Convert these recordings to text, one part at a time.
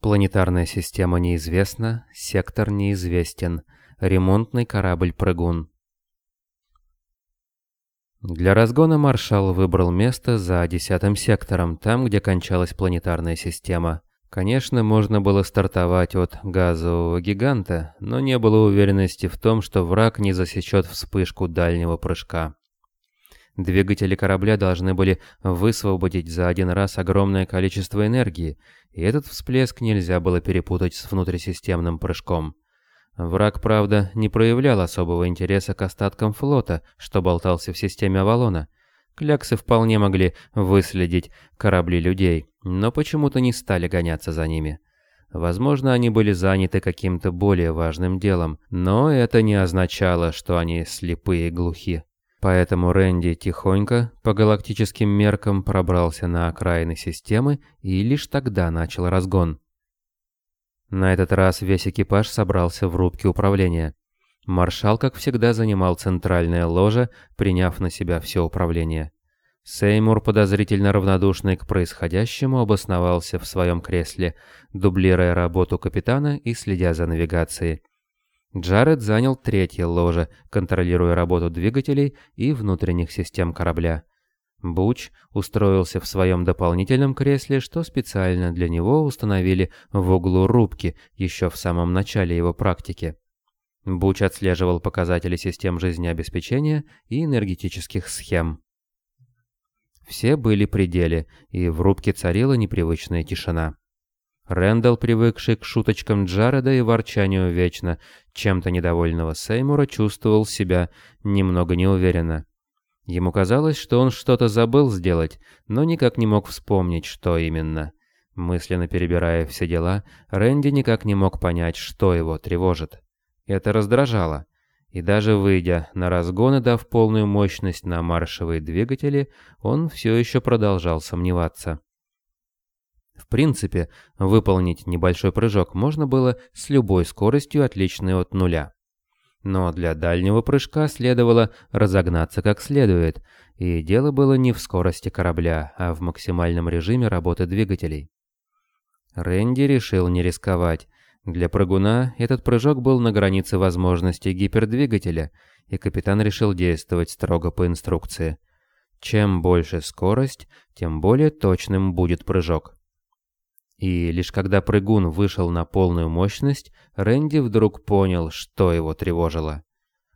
Планетарная система неизвестна, сектор неизвестен, ремонтный корабль-прыгун. Для разгона маршал выбрал место за десятым сектором, там, где кончалась планетарная система. Конечно, можно было стартовать от газового гиганта, но не было уверенности в том, что враг не засечет вспышку дальнего прыжка. Двигатели корабля должны были высвободить за один раз огромное количество энергии, и этот всплеск нельзя было перепутать с внутрисистемным прыжком. Враг, правда, не проявлял особого интереса к остаткам флота, что болтался в системе Авалона. Кляксы вполне могли выследить корабли людей, но почему-то не стали гоняться за ними. Возможно, они были заняты каким-то более важным делом, но это не означало, что они слепые и глухи. Поэтому Рэнди тихонько, по галактическим меркам, пробрался на окраины системы и лишь тогда начал разгон. На этот раз весь экипаж собрался в рубке управления. Маршал, как всегда, занимал центральное ложе, приняв на себя все управление. Сеймур, подозрительно равнодушный к происходящему, обосновался в своем кресле, дублируя работу капитана и следя за навигацией. Джаред занял третье ложе, контролируя работу двигателей и внутренних систем корабля. Буч устроился в своем дополнительном кресле, что специально для него установили в углу рубки еще в самом начале его практики. Буч отслеживал показатели систем жизнеобеспечения и энергетических схем. Все были при деле, и в рубке царила непривычная тишина. Рэндалл, привыкший к шуточкам Джареда и ворчанию вечно чем-то недовольного Сеймура, чувствовал себя немного неуверенно. Ему казалось, что он что-то забыл сделать, но никак не мог вспомнить, что именно. Мысленно перебирая все дела, Рэнди никак не мог понять, что его тревожит. Это раздражало. И даже выйдя на разгон и дав полную мощность на маршевые двигатели, он все еще продолжал сомневаться. В принципе, выполнить небольшой прыжок можно было с любой скоростью, отличной от нуля. Но для дальнего прыжка следовало разогнаться как следует, и дело было не в скорости корабля, а в максимальном режиме работы двигателей. Рэнди решил не рисковать. Для прыгуна этот прыжок был на границе возможностей гипердвигателя, и капитан решил действовать строго по инструкции. Чем больше скорость, тем более точным будет прыжок. И лишь когда прыгун вышел на полную мощность, Рэнди вдруг понял, что его тревожило.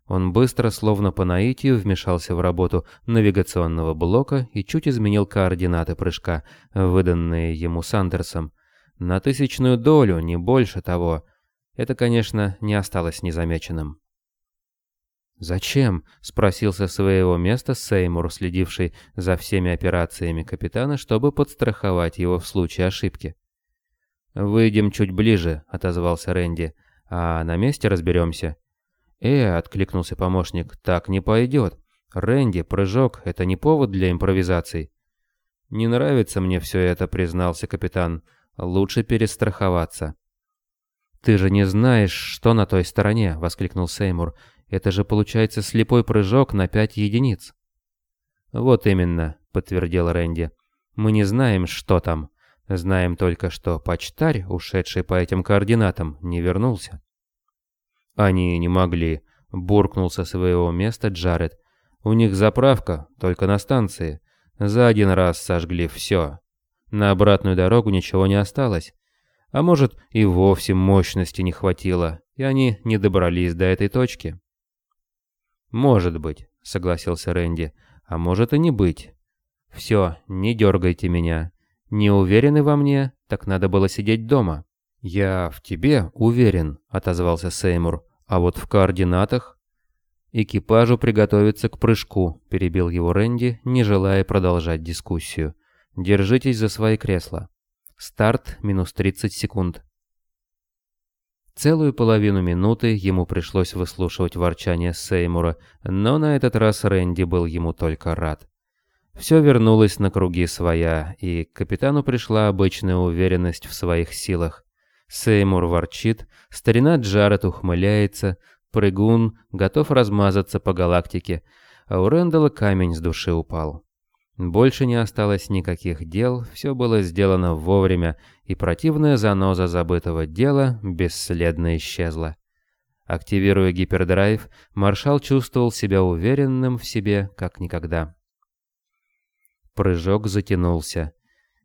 Он быстро, словно по наитию, вмешался в работу навигационного блока и чуть изменил координаты прыжка, выданные ему Сандерсом. На тысячную долю, не больше того. Это, конечно, не осталось незамеченным. «Зачем?» — спросил со своего места Сеймур, следивший за всеми операциями капитана, чтобы подстраховать его в случае ошибки. «Выйдем чуть ближе», — отозвался Рэнди, — «а на месте разберемся». «Э», — откликнулся помощник, — «так не пойдет. Рэнди, прыжок — это не повод для импровизаций». «Не нравится мне все это», — признался капитан. «Лучше перестраховаться». «Ты же не знаешь, что на той стороне», — воскликнул Сеймур. «Это же получается слепой прыжок на пять единиц». «Вот именно», — подтвердил Рэнди. «Мы не знаем, что там». Знаем только, что почтарь, ушедший по этим координатам, не вернулся. Они не могли, буркнул со своего места Джаред. У них заправка, только на станции. За один раз сожгли все. На обратную дорогу ничего не осталось. А может, и вовсе мощности не хватило, и они не добрались до этой точки. «Может быть», — согласился Рэнди, — «а может и не быть. Все, не дергайте меня. Не уверены во мне, так надо было сидеть дома. Я в тебе уверен, отозвался Сеймур. А вот в координатах экипажу приготовиться к прыжку, перебил его Рэнди, не желая продолжать дискуссию. Держитесь за свои кресла. Старт минус 30 секунд. Целую половину минуты ему пришлось выслушивать ворчание Сеймура, но на этот раз Рэнди был ему только рад. Все вернулось на круги своя, и к капитану пришла обычная уверенность в своих силах. Сеймур ворчит, старина Джаред ухмыляется, прыгун готов размазаться по галактике, а у Рэндала камень с души упал. Больше не осталось никаких дел, все было сделано вовремя, и противная заноза забытого дела бесследно исчезла. Активируя гипердрайв, маршал чувствовал себя уверенным в себе, как никогда. Прыжок затянулся.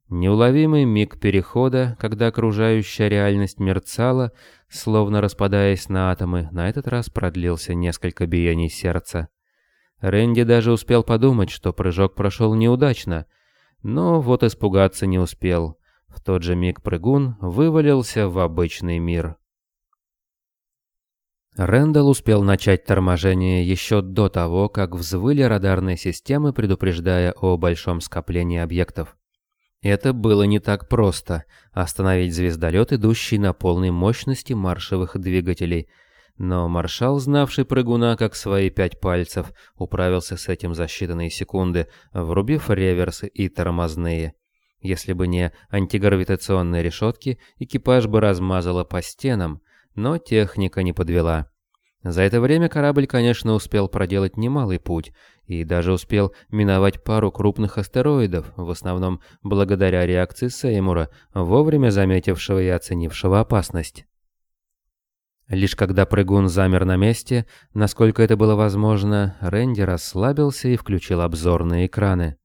Неуловимый миг перехода, когда окружающая реальность мерцала, словно распадаясь на атомы, на этот раз продлился несколько биений сердца. Рэнди даже успел подумать, что прыжок прошел неудачно, но вот испугаться не успел. В тот же миг прыгун вывалился в обычный мир. Рэндалл успел начать торможение еще до того, как взвыли радарные системы, предупреждая о большом скоплении объектов. Это было не так просто – остановить звездолет, идущий на полной мощности маршевых двигателей. Но маршал, знавший прыгуна как свои пять пальцев, управился с этим за считанные секунды, врубив реверсы и тормозные. Если бы не антигравитационные решетки, экипаж бы размазало по стенам – но техника не подвела. За это время корабль, конечно, успел проделать немалый путь и даже успел миновать пару крупных астероидов, в основном благодаря реакции Сеймура, вовремя заметившего и оценившего опасность. Лишь когда прыгун замер на месте, насколько это было возможно, Рэнди расслабился и включил обзорные экраны.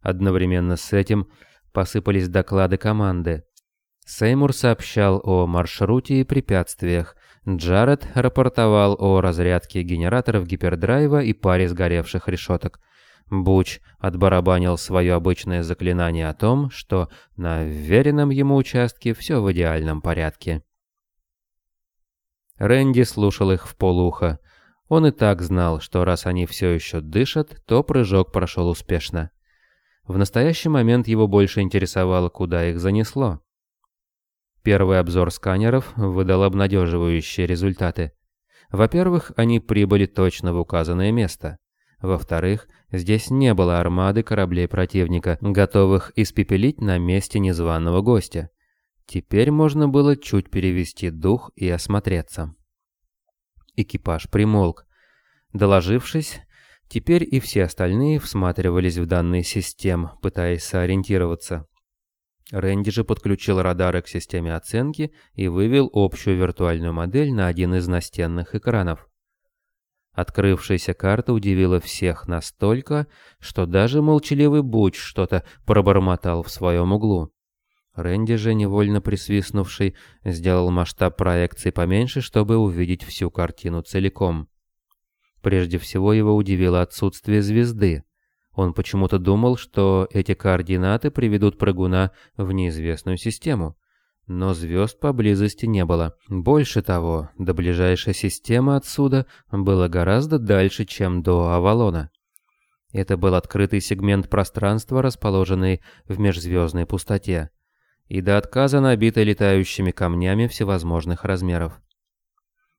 Одновременно с этим посыпались доклады команды. Сеймур сообщал о маршруте и препятствиях. Джаред рапортовал о разрядке генераторов гипердрайва и паре сгоревших решеток. Буч отбарабанил свое обычное заклинание о том, что на веренном ему участке все в идеальном порядке. Рэнди слушал их в полухо. Он и так знал, что раз они все еще дышат, то прыжок прошел успешно. В настоящий момент его больше интересовало, куда их занесло. Первый обзор сканеров выдал обнадеживающие результаты. Во-первых, они прибыли точно в указанное место. Во-вторых, здесь не было армады кораблей противника, готовых испепелить на месте незваного гостя. Теперь можно было чуть перевести дух и осмотреться. Экипаж примолк. Доложившись, теперь и все остальные всматривались в данные систем, пытаясь сориентироваться. Рэнди же подключил радары к системе оценки и вывел общую виртуальную модель на один из настенных экранов. Открывшаяся карта удивила всех настолько, что даже молчаливый Буч что-то пробормотал в своем углу. Рэнди же, невольно присвистнувший, сделал масштаб проекции поменьше, чтобы увидеть всю картину целиком. Прежде всего его удивило отсутствие звезды. Он почему-то думал, что эти координаты приведут прыгуна в неизвестную систему. Но звезд поблизости не было. Больше того, до ближайшей системы отсюда было гораздо дальше, чем до Авалона. Это был открытый сегмент пространства, расположенный в межзвездной пустоте, и до отказа набитый летающими камнями всевозможных размеров.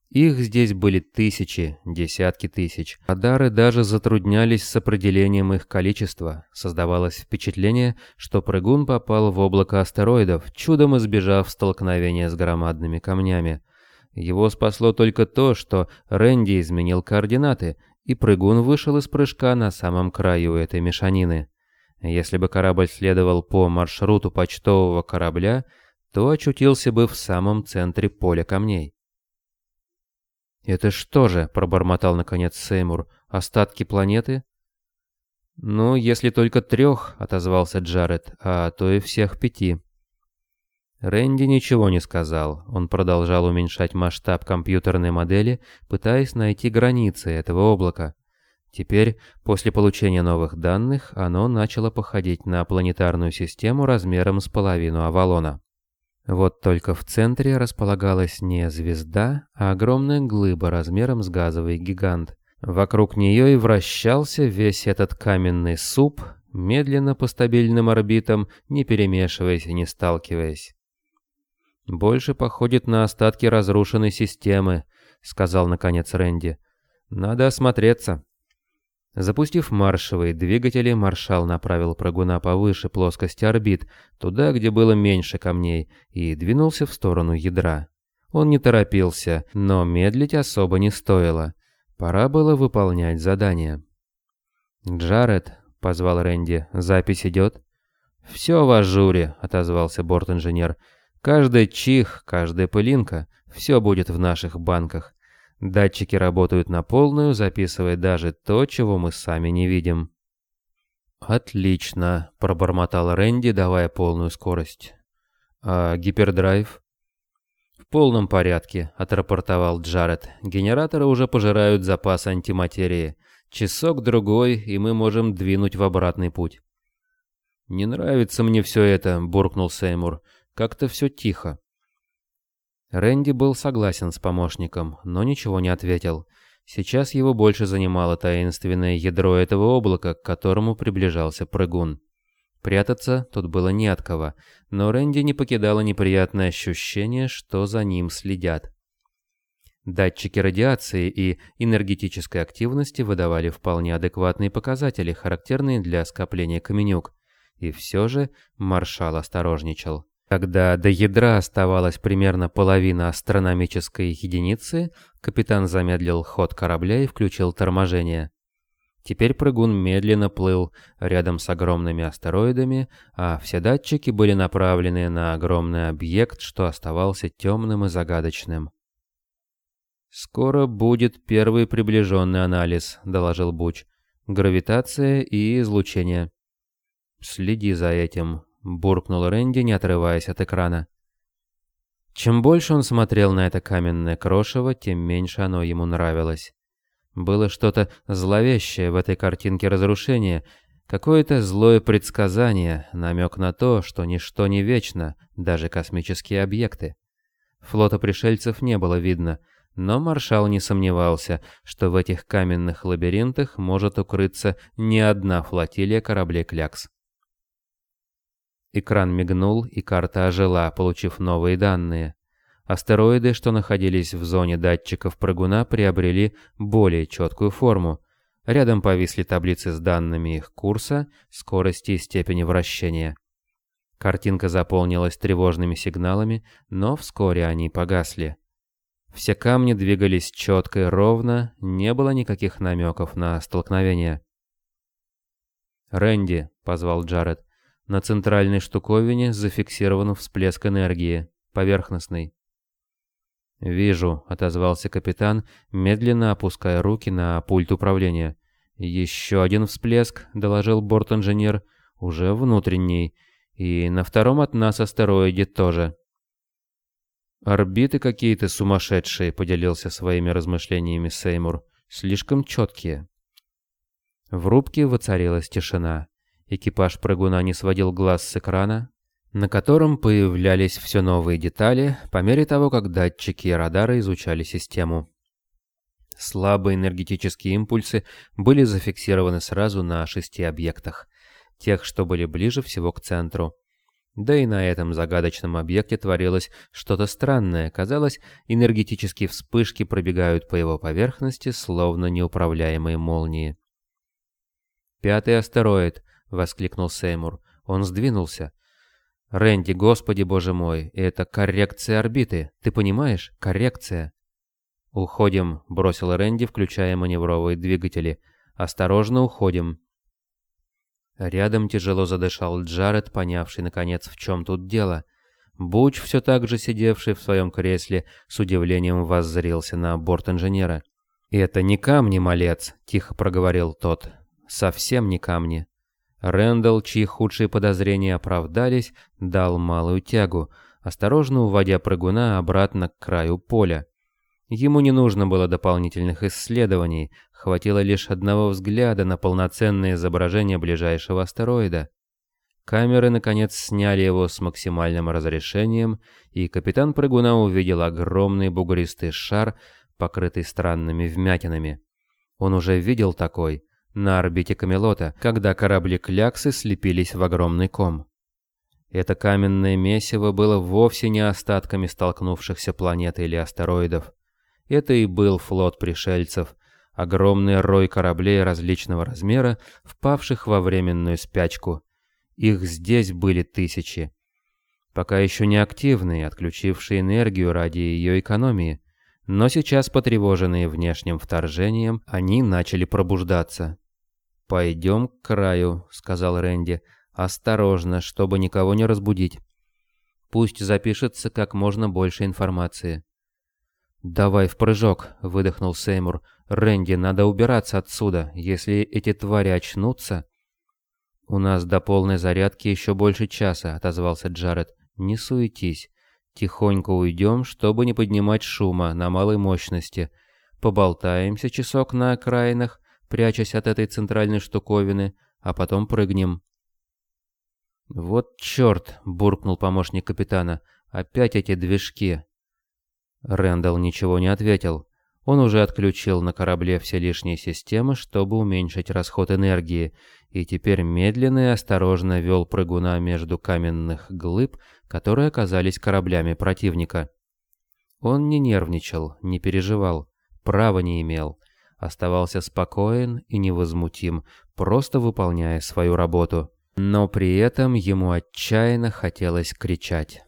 Их здесь были тысячи, десятки тысяч. Радары даже затруднялись с определением их количества. Создавалось впечатление, что прыгун попал в облако астероидов, чудом избежав столкновения с громадными камнями. Его спасло только то, что Рэнди изменил координаты, и прыгун вышел из прыжка на самом краю этой мешанины. Если бы корабль следовал по маршруту почтового корабля, то очутился бы в самом центре поля камней. «Это что же?» — пробормотал наконец Сеймур. «Остатки планеты?» «Ну, если только трех», — отозвался Джаред, — «а то и всех пяти». Рэнди ничего не сказал. Он продолжал уменьшать масштаб компьютерной модели, пытаясь найти границы этого облака. Теперь, после получения новых данных, оно начало походить на планетарную систему размером с половину Авалона. Вот только в центре располагалась не звезда, а огромная глыба размером с газовый гигант. Вокруг нее и вращался весь этот каменный суп, медленно по стабильным орбитам, не перемешиваясь и не сталкиваясь. «Больше походит на остатки разрушенной системы», — сказал наконец Рэнди. «Надо осмотреться». Запустив маршевые двигатели, маршал направил прыгуна повыше плоскости орбит, туда, где было меньше камней, и двинулся в сторону ядра. Он не торопился, но медлить особо не стоило. Пора было выполнять задание. Джаред, — позвал Рэнди. «Запись идет?» «Все в ажуре», — отозвался борт-инженер. «Каждый чих, каждая пылинка, все будет в наших банках. Датчики работают на полную, записывая даже то, чего мы сами не видим». «Отлично», — пробормотал Рэнди, давая полную скорость. «А гипердрайв?» «В полном порядке», — отрапортовал Джаред. «Генераторы уже пожирают запас антиматерии. Часок-другой, и мы можем двинуть в обратный путь». «Не нравится мне все это», — буркнул Сеймур. «Как-то все тихо». Рэнди был согласен с помощником, но ничего не ответил. Сейчас его больше занимало таинственное ядро этого облака, к которому приближался прыгун. Прятаться тут было не от кого, но Рэнди не покидало неприятное ощущение, что за ним следят. Датчики радиации и энергетической активности выдавали вполне адекватные показатели, характерные для скопления каменюк. И все же маршал осторожничал. Когда до ядра оставалась примерно половина астрономической единицы, капитан замедлил ход корабля и включил торможение. Теперь прыгун медленно плыл рядом с огромными астероидами, а все датчики были направлены на огромный объект, что оставался темным и загадочным. «Скоро будет первый приближенный анализ», — доложил Буч. «Гравитация и излучение». «Следи за этим», — буркнул Рэнди, не отрываясь от экрана. Чем больше он смотрел на это каменное крошево, тем меньше оно ему нравилось. Было что-то зловещее в этой картинке разрушения, какое-то злое предсказание, намек на то, что ничто не вечно, даже космические объекты. Флота пришельцев не было видно, но маршал не сомневался, что в этих каменных лабиринтах может укрыться не одна флотилия кораблей «Клякс». Экран мигнул, и карта ожила, получив новые данные. Астероиды, что находились в зоне датчиков прыгуна, приобрели более четкую форму. Рядом повисли таблицы с данными их курса, скорости и степени вращения. Картинка заполнилась тревожными сигналами, но вскоре они погасли. Все камни двигались четко и ровно, не было никаких намеков на столкновение. «Рэнди», — позвал Джаред, — «на центральной штуковине зафиксирован всплеск энергии, поверхностный». «Вижу», — отозвался капитан, медленно опуская руки на пульт управления. «Еще один всплеск», — доложил борт-инженер, — «уже внутренний. И на втором от нас астероиде тоже». «Орбиты какие-то сумасшедшие», — поделился своими размышлениями Сеймур. «Слишком четкие». В рубке воцарилась тишина. Экипаж прыгуна не сводил глаз с экрана, на котором появлялись все новые детали по мере того, как датчики и радары изучали систему. Слабые энергетические импульсы были зафиксированы сразу на шести объектах, тех, что были ближе всего к центру. Да и на этом загадочном объекте творилось что-то странное. Казалось, энергетические вспышки пробегают по его поверхности, словно неуправляемые молнии. «Пятый астероид!» — воскликнул Сеймур. Он сдвинулся. «Рэнди, господи боже мой, это коррекция орбиты, ты понимаешь? Коррекция!» «Уходим», — бросил Рэнди, включая маневровые двигатели. «Осторожно уходим». Рядом тяжело задышал Джаред, понявший, наконец, в чем тут дело. Буч, все так же сидевший в своем кресле, с удивлением воззрился на борт инженера. «Это не камни, малец», — тихо проговорил тот. «Совсем не камни. Рэндалл, чьи худшие подозрения оправдались, дал малую тягу, осторожно уводя прыгуна обратно к краю поля. Ему не нужно было дополнительных исследований, хватило лишь одного взгляда на полноценное изображение ближайшего астероида. Камеры, наконец, сняли его с максимальным разрешением, и капитан прыгуна увидел огромный бугристый шар, покрытый странными вмятинами. Он уже видел такой, на орбите Камелота, когда корабли Кляксы слепились в огромный ком. Это каменное месиво было вовсе не остатками столкнувшихся планет или астероидов. Это и был флот пришельцев, огромный рой кораблей различного размера, впавших во временную спячку. Их здесь были тысячи. Пока еще не активные, отключившие энергию ради ее экономии. Но сейчас, потревоженные внешним вторжением, они начали пробуждаться. «Пойдем к краю», — сказал Рэнди. «Осторожно, чтобы никого не разбудить. Пусть запишется как можно больше информации». «Давай в прыжок», — выдохнул Сеймур. «Рэнди, надо убираться отсюда. Если эти твари очнутся...» «У нас до полной зарядки еще больше часа», — отозвался Джаред. «Не суетись. Тихонько уйдем, чтобы не поднимать шума на малой мощности. Поболтаемся часок на окраинах, прячась от этой центральной штуковины, а потом прыгнем». «Вот черт!» — буркнул помощник капитана. «Опять эти движки!» Рэндалл ничего не ответил. Он уже отключил на корабле все лишние системы, чтобы уменьшить расход энергии, и теперь медленно и осторожно вел прыгуна между каменных глыб, которые оказались кораблями противника. Он не нервничал, не переживал, права не имел. Оставался спокоен и невозмутим, просто выполняя свою работу. Но при этом ему отчаянно хотелось кричать.